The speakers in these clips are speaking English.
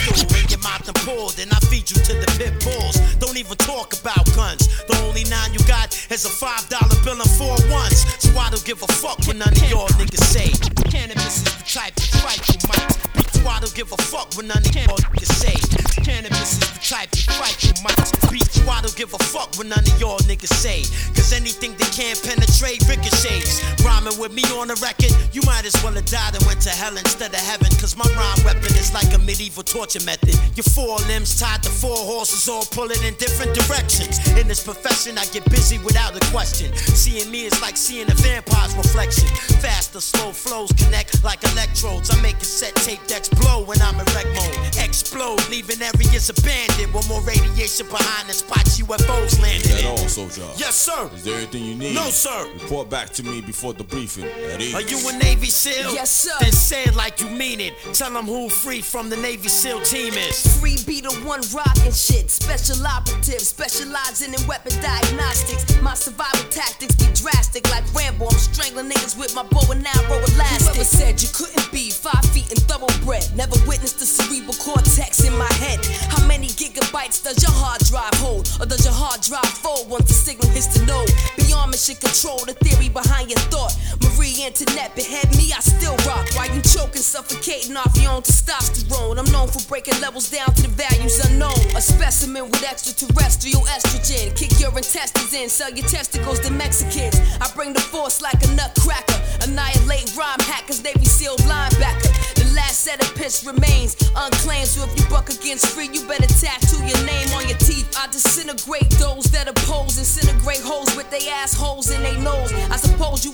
stool and your and pulled, and I feed you to the pit bulls. Don't even talk about guns. The only nine you got is a five dollar bill and four ones. So I don't give a fuck what none of y'all niggas say. Canibus is the type to fight you might. So I don't give a fuck what none of y'all niggas say. Canibus is the type to fight you might. Beat so I don't give a fuck what none of y'all niggas say. Cause anything that can't penetrate ricochets. Rhyming with me on the record, you might as well have died and went to hell instead of heaven. Cause my rhyme weapon is like a medieval torture method. Your four limbs tied to four horses, all pulling in different directions. In this profession, I get busy without a question. Seeing me is like seeing a vampire's reflection. Faster, slow flows connect like electrodes. I make a set tape decks blow when Explode, leaving areas abandoned with more radiation behind the spots UFOs landed Is that all, soldier? Yes, sir. Is there anything you need? No, sir. Report back to me before the briefing. At. Are you a Navy SEAL? Yes, sir. Then say it like you mean it. Tell them who free from the Navy SEAL team is. Free be the one rockin' shit. Special operative, specializing in weapon diagnostics. My survival tactics be drastic like Rambo. I'm strangling niggas with my bow and arrow elastic. Whoever said you couldn't be five feet and Never witnessed the cerebral cortex in my head. How many gigabytes does your hard drive hold? Or does your hard drive fold once the signal hits the node? Beyond mission control, the theory behind your thought. Marie Antoinette behead me, I still rock. Why you choking, suffocating off your own testosterone? I'm known for breaking levels down to the values unknown. A specimen with extraterrestrial estrogen. Kick your intestines in, sell your testicles to Mexicans. I bring the force like a nutcracker. Annihilate rhyme hackers, they be linebacker. The piss remains unclaimed. So if you buck against free, you better tattoo your name on your teeth. I disintegrate those that oppose, incinerate holes with they assholes in they nose. I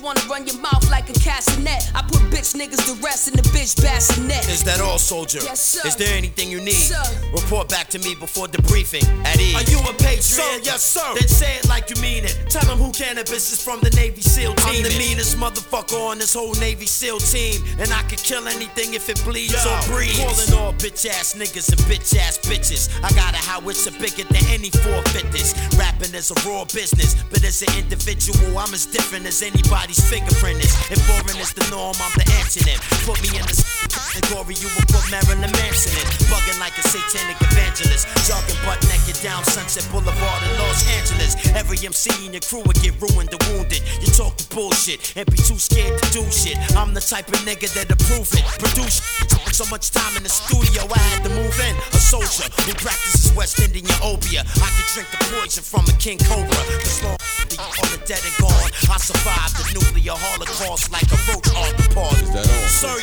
wanna run your mouth like a castanet. I put bitch niggas to rest in the bitch bassinet. Is that all, soldier? Yes, sir. Is there anything you need? Sir. Report back to me before the briefing. At ease. Are you a patriot? Sir, yes, sir. Then say it like you mean it. Tell them who Canibus is from the Navy SEAL team. I'm the meanest motherfucker on this whole Navy SEAL team. And I could kill anything if it bleeds Yo, or breathes. Calling all bitch ass niggas and bitch ass bitches. I got a howitzer bigger than any 450s. Rapping is a raw business, but it's an individual, I'm as different as anybody's fingerprint is. If boring is the norm, I'm the antonym. Put me in the category, you will put Marilyn Manson in. Bugging like a satanic evangelist. Jogging butt naked down Sunset Boulevard in Los Angeles. Every MC in your crew would get ruined or wounded. You talk bullshit and be too scared to do shit. I'm the type of nigga that approve it. Produce so much time in the studio, I had to move in. A soldier who practices West Indian obeah. I could drink the poison from a king cobra. All are dead and gone, I survived the nuclear holocaust like a roach off the pause. Is that all? Sir,